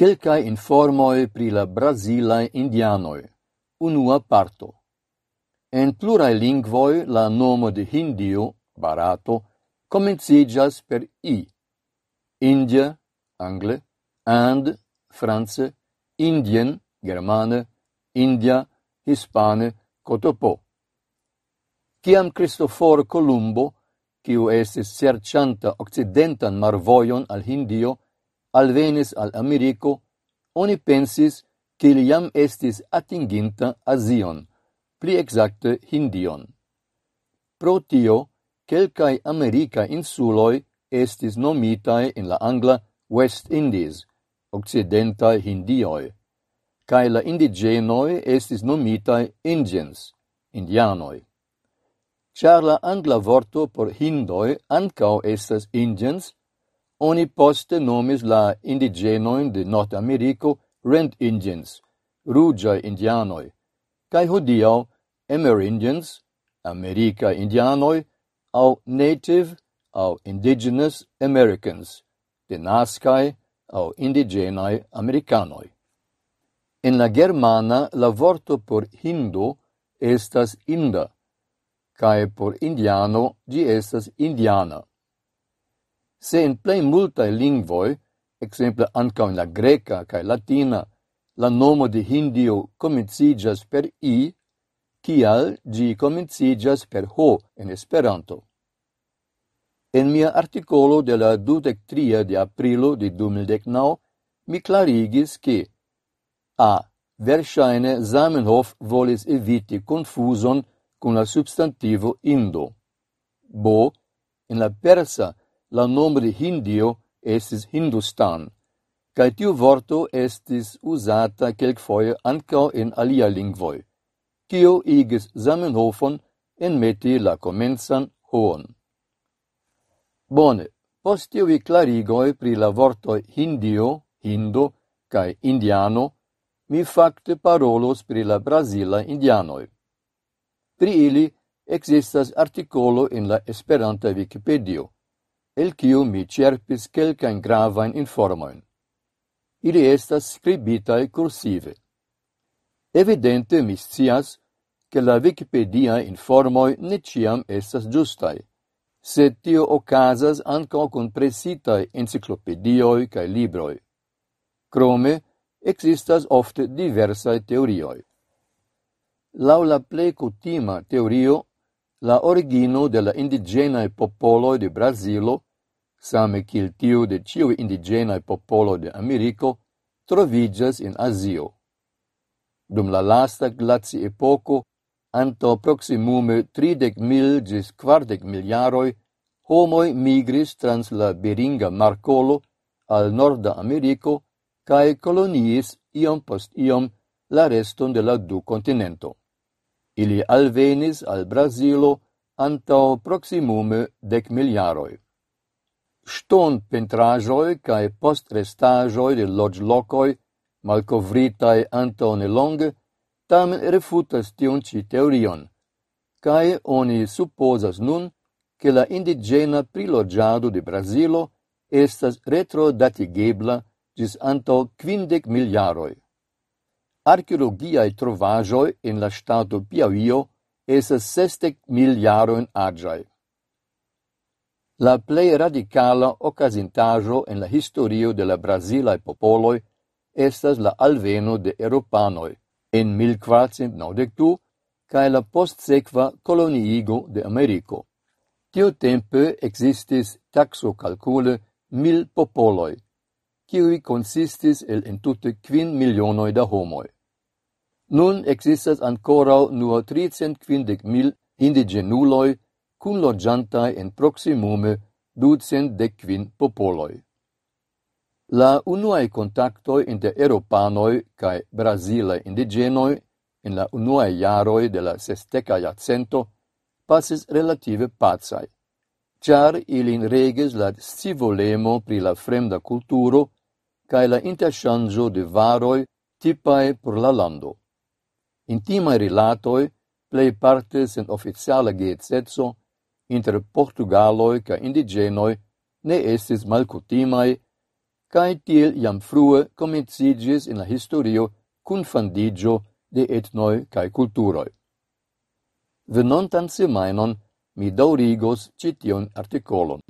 Quelcae informoi pri la Brasilae indianoi. Unua parto. En plurae lingvoi la nomo de Hindio, Barato, comencigas per I. India, angle, and, france, Indien, germane, India, hispane, cotopo. Ciam Cristoforo Columbo, quiu estis sercianta occidentan marvoion al Hindio, alvenis al Americo, oni pensis che li jam estis atinginta Asion, pli exacte Hindion. Pro tio, quelcae America insuloi estis nomitae in la angla West Indies, occidentae Hindioi, cae la indigenoi estis nomitae Indians, Indianoi. Char la angla vorto por Hindoi ancao estas Indians, oni poste nomis la indigenoin de Nordameriko Red Indians, rugia indianoi, cae hodiau Amerindians, America indianoi, au Native au Indigenous Americans, de nascae, au indigenae Americanoi. En la germana la vorto por hindo estas inda, cae por indiano gi estas indiana se in plei multae lingvoi, exemple anca in la greca cae latina, la nomo de Hindio comincigas per I, cial gi comincigas per Ho en Esperanto. En mia articolo de la 23 de aprilo de 2019, mi clarigis che A. Versaine Zamenhof volis eviti confuson con la substantivo Indo. Bo, in la persa la nomo de Hindio estis Hindustan, cae tiu vorto estis usata quelcfoie ancao in alia lingvoi, cio igis Zamenhofon enmeti la comensan hoon. Bone, post tiui clarigoi pri la vorto Hindio, Hindo, cae Indiano, mi facte parolos pri la Brasila Indianoi. Pri ili existas articolo in la Esperanta Wikipedia, el quiu mi cerpis quelcain gravain informoin. Ili estas scribitae cursive. Evidente mi scias che la Wikipedia informoi ne ciam estas giustai, sed tio ocasas anco con presitae enciclopedioi cae libroi. Crome, existas ofte diversae teorioi. Lau la plei cutima teorio, la origino de la indigenae popoloi de Brasilo same kiel tiu de ciu indigenae popolo de Americo, trovigas in Asio. Dum la lasta glaci epoco, anto proximume 30.000 gis 40.000 miliaroi, homoi migris trans la Beringa Marcolo al Norda Americo cae coloniis iom post iom la reston de la du continento. Ili alvenis al Brasilo antau proximume dec miliaroi ston pentrajoi cae post restajoi de lodg locoi, malcovritae antaŭ nelonge tamen refutas tion ci teorion, cae oni supposas nun, che la indigena prilogiado de Brasilo estas retrodatigebla gis anto quindec miliaroi. Archeologiae trovajoi in la stato Piauio esas sestec miliaroin agiae la plei radicala ocasintajo en la historio de la Brasilae popoloi estas la alveno de Europanoi en 1492 cae la postsequa coloniigo de Americo. Tio tempe existis taxo calcule mil popoloi, kiui consistis el entute quin milionoi da homoi. Nun existas ancora nur 350 mil indigenuloi cun loggiantai in proximume ducent decvin popoloi. La unuae contactoi inter Europanoi cae Brasile indigenoi in la unuae iaroi de la sesteca iacento passis relative pazai, char ilin reges la scivolemo pri la fremda culturo cae la interchangio de varoi tipae por la lando. Intimae relatoi, plei parte sen officiala geetsetso, inter Portugaloi ca indigenoi ne estis malcutimae, cae tiel iam frue comencigis in la historio confandigio de etnoi cae culturoi. Venontan semainon mi daurigos citiun articolon.